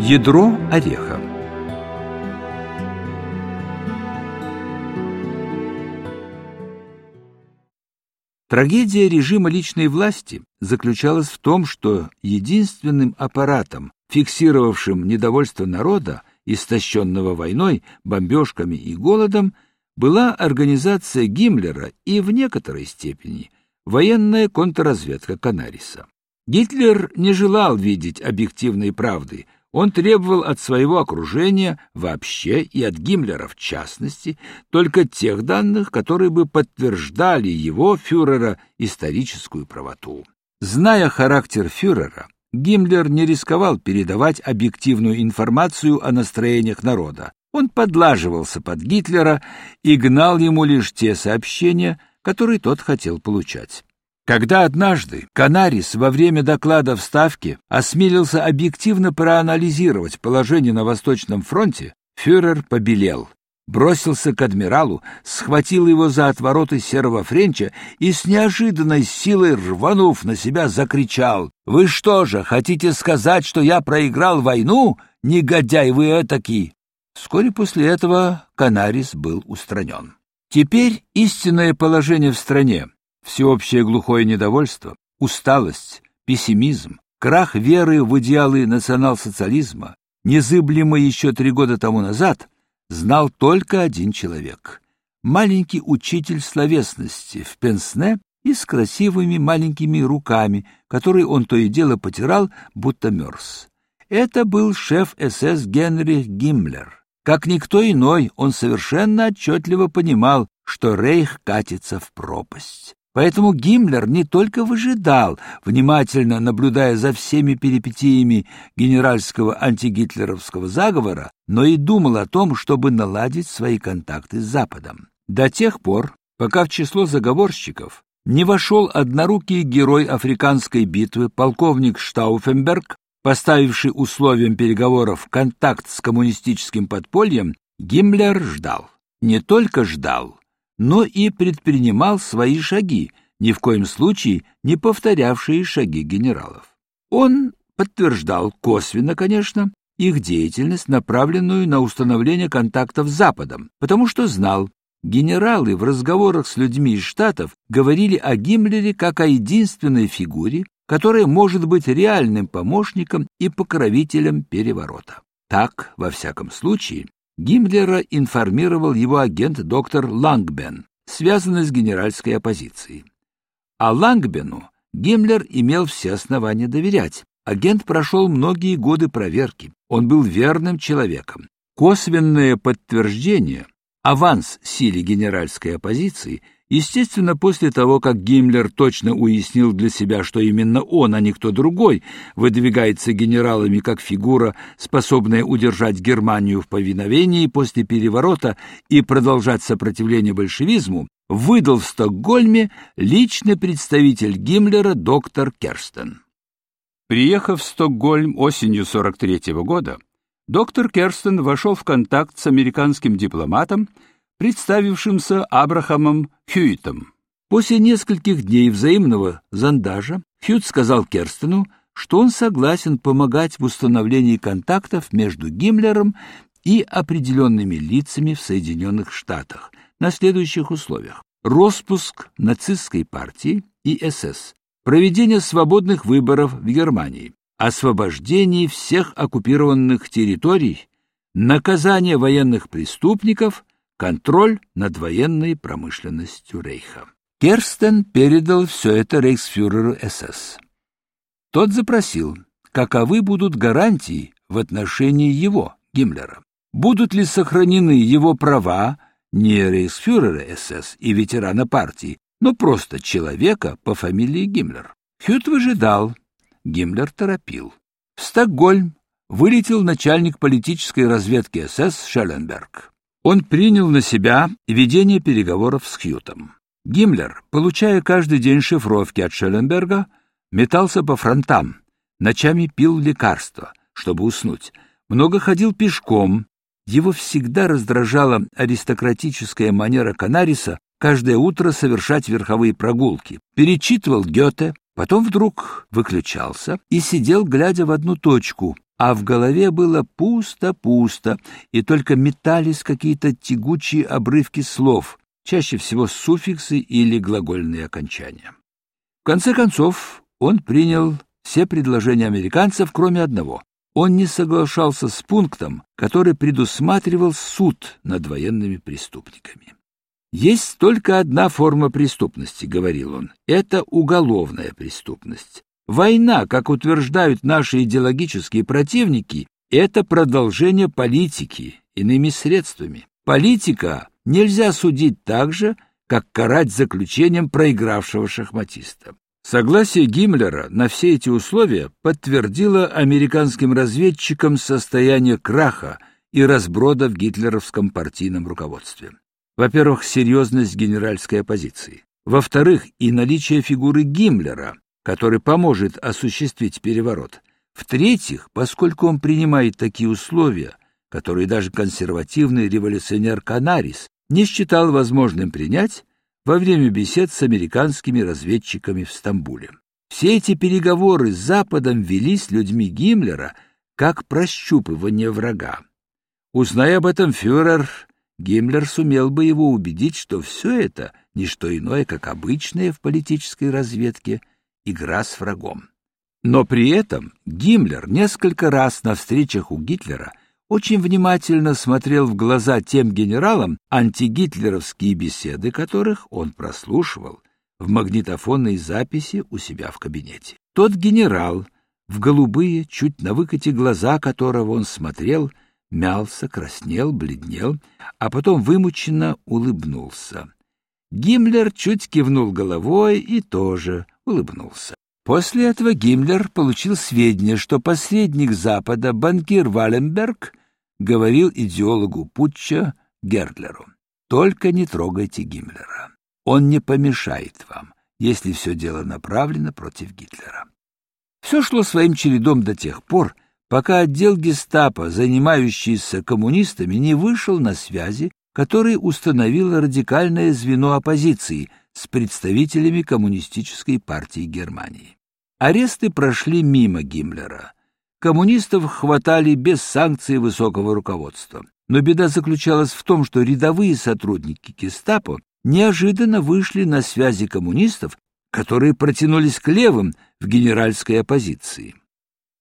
Ядро ореха Трагедия режима личной власти заключалась в том, что единственным аппаратом, фиксировавшим недовольство народа, истощенного войной, бомбежками и голодом, была организация Гиммлера и, в некоторой степени, военная контрразведка Канариса. Гитлер не желал видеть объективной правды – он требовал от своего окружения вообще и от Гиммлера в частности только тех данных, которые бы подтверждали его, фюрера, историческую правоту. Зная характер фюрера, Гиммлер не рисковал передавать объективную информацию о настроениях народа. Он подлаживался под Гитлера и гнал ему лишь те сообщения, которые тот хотел получать. Когда однажды Канарис во время доклада в Ставке осмелился объективно проанализировать положение на Восточном фронте, фюрер побелел, бросился к адмиралу, схватил его за отвороты серого френча и с неожиданной силой рванув на себя закричал «Вы что же, хотите сказать, что я проиграл войну? Негодяй вы этакий!» Вскоре после этого Канарис был устранен. Теперь истинное положение в стране всеобщее глухое недовольство, усталость, пессимизм, крах веры в идеалы национал-социализма, незыблемый еще три года тому назад, знал только один человек — маленький учитель словесности в Пенсне и с красивыми маленькими руками, которые он то и дело потирал, будто мерз. Это был шеф СС Генрих Гиммлер. Как никто иной, он совершенно отчетливо понимал, что Рейх катится в пропасть. Поэтому Гиммлер не только выжидал, внимательно наблюдая за всеми перипетиями генеральского антигитлеровского заговора, но и думал о том, чтобы наладить свои контакты с Западом. До тех пор, пока в число заговорщиков не вошел однорукий герой африканской битвы полковник Штауфенберг, поставивший условием переговоров контакт с коммунистическим подпольем, Гиммлер ждал. Не только ждал, но и предпринимал свои шаги, ни в коем случае не повторявшие шаги генералов. Он подтверждал косвенно, конечно, их деятельность, направленную на установление контактов с Западом, потому что знал, генералы в разговорах с людьми из Штатов говорили о Гиммлере как о единственной фигуре, которая может быть реальным помощником и покровителем переворота. Так, во всяком случае, Гиммлера информировал его агент доктор Лангбен, связанный с генеральской оппозицией. А Лангбену Гиммлер имел все основания доверять. Агент прошел многие годы проверки. Он был верным человеком. Косвенное подтверждение, аванс силе генеральской оппозиции – Естественно, после того, как Гиммлер точно уяснил для себя, что именно он, а не кто другой, выдвигается генералами как фигура, способная удержать Германию в повиновении после переворота и продолжать сопротивление большевизму, выдал в Стокгольме личный представитель Гиммлера доктор Керстен. Приехав в Стокгольм осенью 43 -го года, доктор Керстен вошел в контакт с американским дипломатом, представившимся Абрахамом Хьюитом. После нескольких дней взаимного зондажа Хьют сказал Керстену, что он согласен помогать в установлении контактов между Гиммлером и определенными лицами в Соединенных Штатах на следующих условиях. Роспуск нацистской партии и СС, проведение свободных выборов в Германии, освобождение всех оккупированных территорий, наказание военных преступников контроль над военной промышленностью Рейха. Керстен передал все это рейхсфюреру СС. Тот запросил, каковы будут гарантии в отношении его, Гиммлера. Будут ли сохранены его права не рейхсфюрера СС и ветерана партии, но просто человека по фамилии Гиммлер. Хют выжидал, Гиммлер торопил. В Стокгольм вылетел начальник политической разведки СС Шелленберг. Он принял на себя ведение переговоров с Хьютом. Гиммлер, получая каждый день шифровки от Шелленберга, метался по фронтам, ночами пил лекарства, чтобы уснуть, много ходил пешком. Его всегда раздражала аристократическая манера Канариса каждое утро совершать верховые прогулки. Перечитывал Гёте, потом вдруг выключался и сидел, глядя в одну точку, а в голове было пусто-пусто, и только метались какие-то тягучие обрывки слов, чаще всего суффиксы или глагольные окончания. В конце концов, он принял все предложения американцев, кроме одного. Он не соглашался с пунктом, который предусматривал суд над военными преступниками. «Есть только одна форма преступности», — говорил он, — «это уголовная преступность. Война, как утверждают наши идеологические противники, это продолжение политики иными средствами. Политика нельзя судить так же, как карать заключением проигравшего шахматиста. Согласие Гиммлера на все эти условия подтвердило американским разведчикам состояние краха и разброда в гитлеровском партийном руководстве. Во-первых, серьезность генеральской оппозиции. Во-вторых, и наличие фигуры Гиммлера, который поможет осуществить переворот. В-третьих, поскольку он принимает такие условия, которые даже консервативный революционер Канарис не считал возможным принять, во время бесед с американскими разведчиками в Стамбуле. Все эти переговоры с Западом велись людьми Гиммлера как прощупывание врага. Узная об этом фюрер, Гиммлер сумел бы его убедить, что все это — не что иное, как обычная в политической разведке игра с врагом. Но при этом Гиммлер несколько раз на встречах у Гитлера очень внимательно смотрел в глаза тем генералам, антигитлеровские беседы которых он прослушивал в магнитофонной записи у себя в кабинете. Тот генерал, в голубые, чуть на выкате глаза которого он смотрел, мялся, краснел, бледнел, а потом вымученно улыбнулся. Гиммлер чуть кивнул головой и тоже улыбнулся. После этого Гиммлер получил сведения, что посредник Запада, банкир Валенберг, говорил идеологу путча Гердлеру. Только не трогайте Гиммлера. Он не помешает вам, если все дело направлено против Гитлера. Все шло своим чередом до тех пор, пока отдел гестапо, занимающийся коммунистами, не вышел на связи, которые установило радикальное звено оппозиции с представителями коммунистической партии Германии. Аресты прошли мимо Гиммлера. Коммунистов хватали без санкций высокого руководства. Но беда заключалась в том, что рядовые сотрудники гестапо неожиданно вышли на связи коммунистов, которые протянулись к левым в генеральской оппозиции.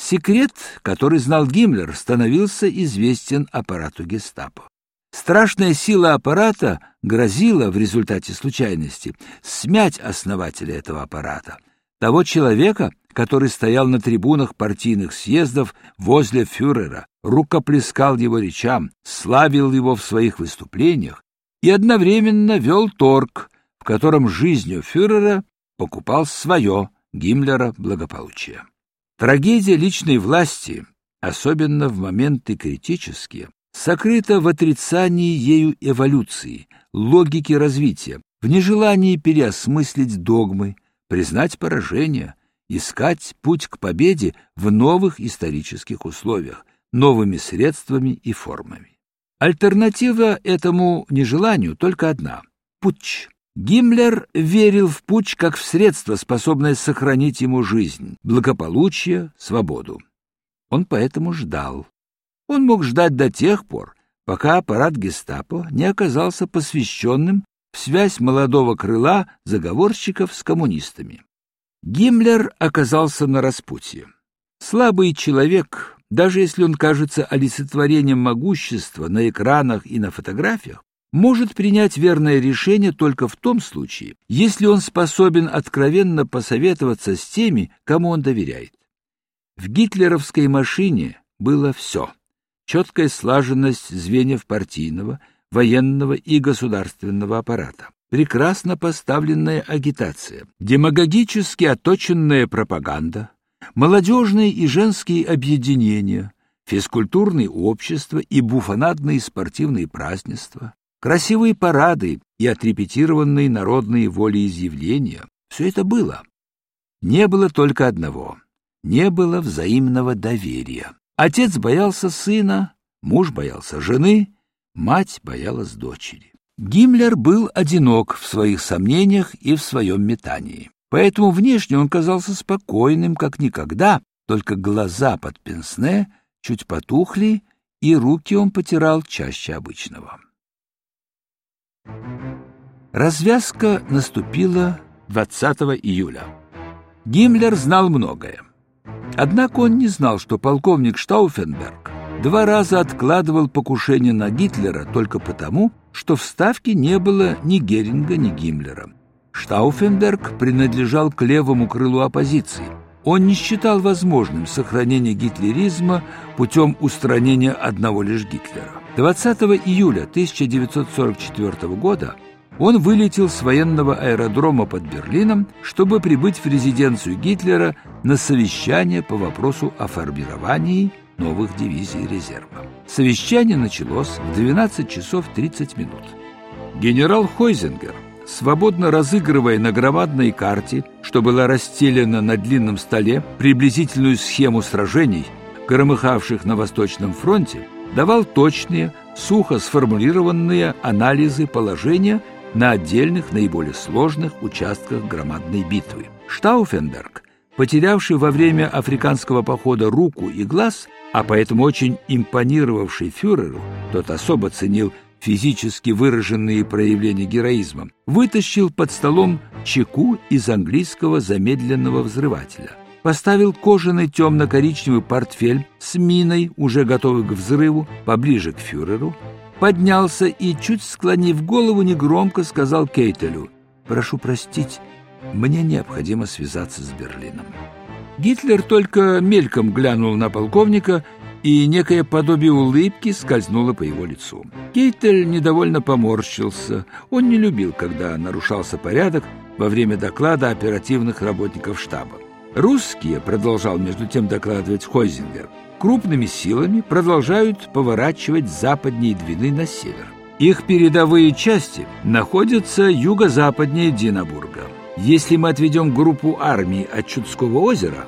Секрет, который знал Гиммлер, становился известен аппарату гестапо. Страшная сила аппарата грозила в результате случайности смять основателя этого аппарата, того человека, который стоял на трибунах партийных съездов возле фюрера, рукоплескал его речам, славил его в своих выступлениях и одновременно вел торг, в котором жизнью фюрера покупал свое Гиммлера благополучие. Трагедия личной власти, особенно в моменты критические, сокрыта в отрицании ею эволюции, логики развития, в нежелании переосмыслить догмы, признать поражение, искать путь к победе в новых исторических условиях, новыми средствами и формами. Альтернатива этому нежеланию только одна — путч. Гиммлер верил в путч как в средство, способное сохранить ему жизнь, благополучие, свободу. Он поэтому ждал. Он мог ждать до тех пор, пока аппарат гестапо не оказался посвященным в связь молодого крыла заговорщиков с коммунистами. Гиммлер оказался на распутье. Слабый человек, даже если он кажется олицетворением могущества на экранах и на фотографиях, может принять верное решение только в том случае, если он способен откровенно посоветоваться с теми, кому он доверяет. В гитлеровской машине было все. Четкая слаженность звеньев партийного, военного и государственного аппарата прекрасно поставленная агитация, демагогически оточенная пропаганда, молодежные и женские объединения, физкультурные общества и буфонадные спортивные празднества, красивые парады и отрепетированные народные волеизъявления — все это было. Не было только одного — не было взаимного доверия. Отец боялся сына, муж боялся жены, мать боялась дочери. Гиммлер был одинок в своих сомнениях и в своем метании. Поэтому внешне он казался спокойным, как никогда, только глаза под пенсне чуть потухли, и руки он потирал чаще обычного. Развязка наступила 20 июля. Гиммлер знал многое. Однако он не знал, что полковник Штауфенберг два раза откладывал покушение на Гитлера только потому, что в Ставке не было ни Геринга, ни Гиммлера. Штауфенберг принадлежал к левому крылу оппозиции. Он не считал возможным сохранение гитлеризма путем устранения одного лишь Гитлера. 20 июля 1944 года он вылетел с военного аэродрома под Берлином, чтобы прибыть в резиденцию Гитлера на совещание по вопросу о формировании новых дивизий резерва. Совещание началось в 12 часов 30 минут. Генерал Хойзингер, свободно разыгрывая на громадной карте, что была расстелена на длинном столе, приблизительную схему сражений, громыхавших на Восточном фронте, давал точные, сухо сформулированные анализы положения на отдельных наиболее сложных участках громадной битвы. Штауфенберг, потерявший во время африканского похода руку и глаз, а поэтому очень импонировавший фюреру, тот особо ценил физически выраженные проявления героизма, вытащил под столом чеку из английского замедленного взрывателя. Поставил кожаный темно-коричневый портфель с миной, уже готовый к взрыву, поближе к фюреру, поднялся и, чуть склонив голову, негромко сказал Кейтелю «Прошу простить, мне необходимо связаться с Берлином». Гитлер только мельком глянул на полковника, и некое подобие улыбки скользнуло по его лицу. Кейтель недовольно поморщился. Он не любил, когда нарушался порядок во время доклада оперативных работников штаба. «Русские», — продолжал между тем докладывать Хойзингер, крупными силами продолжают поворачивать западнее Двины на север. Их передовые части находятся юго-западнее Динабурга. Если мы отведем группу армий от Чудского озера,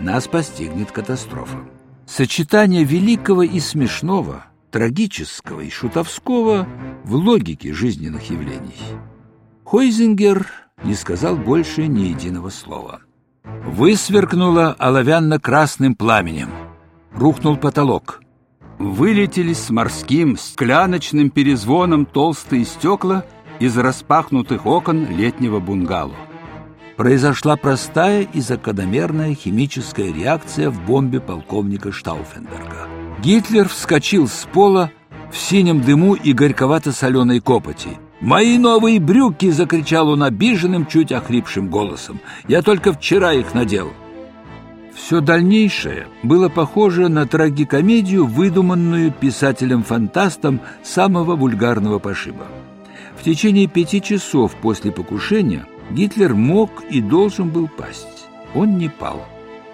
нас постигнет катастрофа. Сочетание великого и смешного, трагического и шутовского в логике жизненных явлений. Хойзингер не сказал больше ни единого слова. Высверкнуло оловянно-красным пламенем – рухнул потолок. Вылетели с морским скляночным перезвоном толстые стекла из распахнутых окон летнего бунгало. Произошла простая и закономерная химическая реакция в бомбе полковника Штауфенберга. Гитлер вскочил с пола в синем дыму и горьковато-соленой копоти. «Мои новые брюки!» — закричал он обиженным, чуть охрипшим голосом. «Я только вчера их надел!» Все дальнейшее было похоже на трагикомедию, выдуманную писателем-фантастом самого вульгарного пошиба. В течение пяти часов после покушения Гитлер мог и должен был пасть. Он не пал.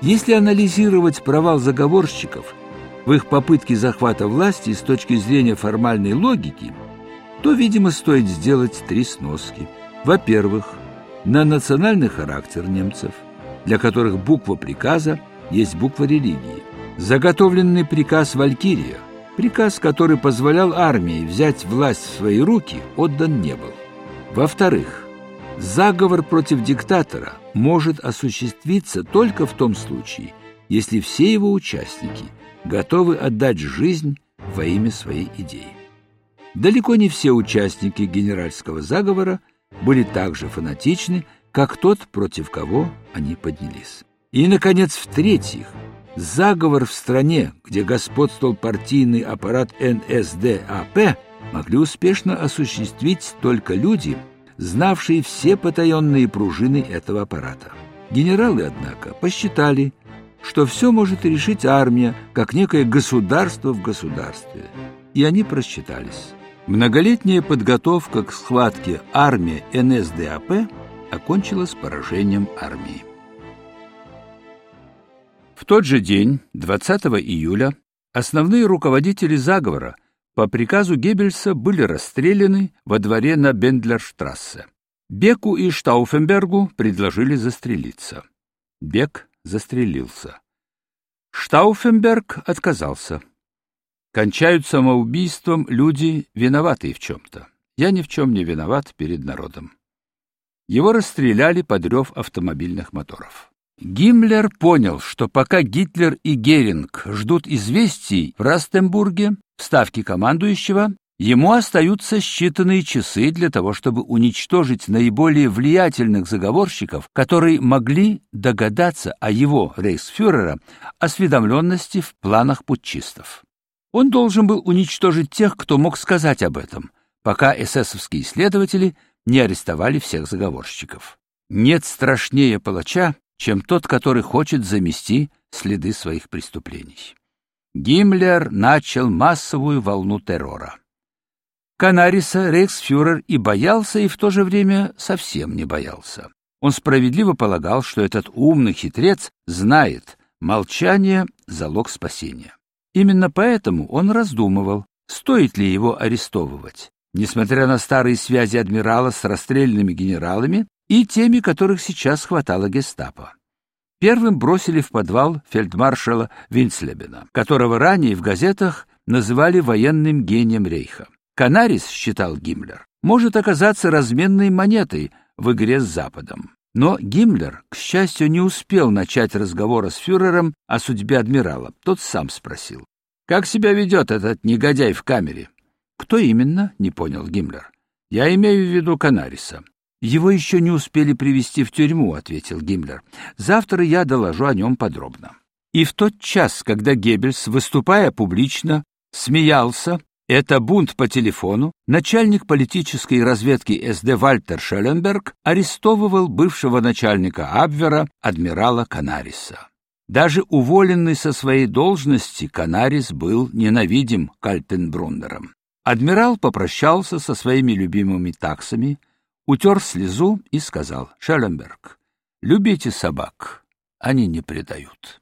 Если анализировать провал заговорщиков в их попытке захвата власти с точки зрения формальной логики, то, видимо, стоит сделать три сноски. Во-первых, на национальный характер немцев – для которых буква приказа есть буква религии. Заготовленный приказ «Валькирия», приказ, который позволял армии взять власть в свои руки, отдан не был. Во-вторых, заговор против диктатора может осуществиться только в том случае, если все его участники готовы отдать жизнь во имя своей идеи. Далеко не все участники генеральского заговора были так же фанатичны, как тот, против кого они поднялись. И, наконец, в-третьих, заговор в стране, где господствовал партийный аппарат НСДАП, могли успешно осуществить только люди, знавшие все потаенные пружины этого аппарата. Генералы, однако, посчитали, что все может решить армия, как некое государство в государстве. И они просчитались. Многолетняя подготовка к схватке армия НСДАП окончилась поражением армии. В тот же день, 20 июля, основные руководители заговора по приказу Геббельса были расстреляны во дворе на Бендлерштрассе. Беку и Штауфенбергу предложили застрелиться. Бек застрелился. Штауфенберг отказался. Кончают самоубийством люди, виноватые в чем-то. Я ни в чем не виноват перед народом. Его расстреляли под рев автомобильных моторов. Гиммлер понял, что пока Гитлер и Геринг ждут известий в Растенбурге, в ставке командующего, ему остаются считанные часы для того, чтобы уничтожить наиболее влиятельных заговорщиков, которые могли догадаться о его, рейхсфюрера, осведомленности в планах путчистов. Он должен был уничтожить тех, кто мог сказать об этом, пока эсэсовские следователи не арестовали всех заговорщиков. Нет страшнее палача, чем тот, который хочет замести следы своих преступлений. Гиммлер начал массовую волну террора. Канариса рейхсфюрер и боялся, и в то же время совсем не боялся. Он справедливо полагал, что этот умный хитрец знает, молчание — залог спасения. Именно поэтому он раздумывал, стоит ли его арестовывать. Несмотря на старые связи адмирала с расстрельными генералами и теми, которых сейчас хватало гестапо. Первым бросили в подвал фельдмаршала Винцлебена, которого ранее в газетах называли военным гением рейха. Канарис, считал Гиммлер, может оказаться разменной монетой в игре с Западом. Но Гиммлер, к счастью, не успел начать разговора с фюрером о судьбе адмирала. Тот сам спросил. «Как себя ведет этот негодяй в камере?» «Кто именно?» — не понял Гиммлер. «Я имею в виду Канариса». «Его еще не успели привести в тюрьму», — ответил Гиммлер. «Завтра я доложу о нем подробно». И в тот час, когда Геббельс, выступая публично, смеялся, это бунт по телефону, начальник политической разведки СД Вальтер Шелленберг арестовывал бывшего начальника Абвера адмирала Канариса. Даже уволенный со своей должности Канарис был ненавидим Кальтенбруннером. Адмирал попрощался со своими любимыми таксами, утер слезу и сказал, «Шелленберг, любите собак, они не предают».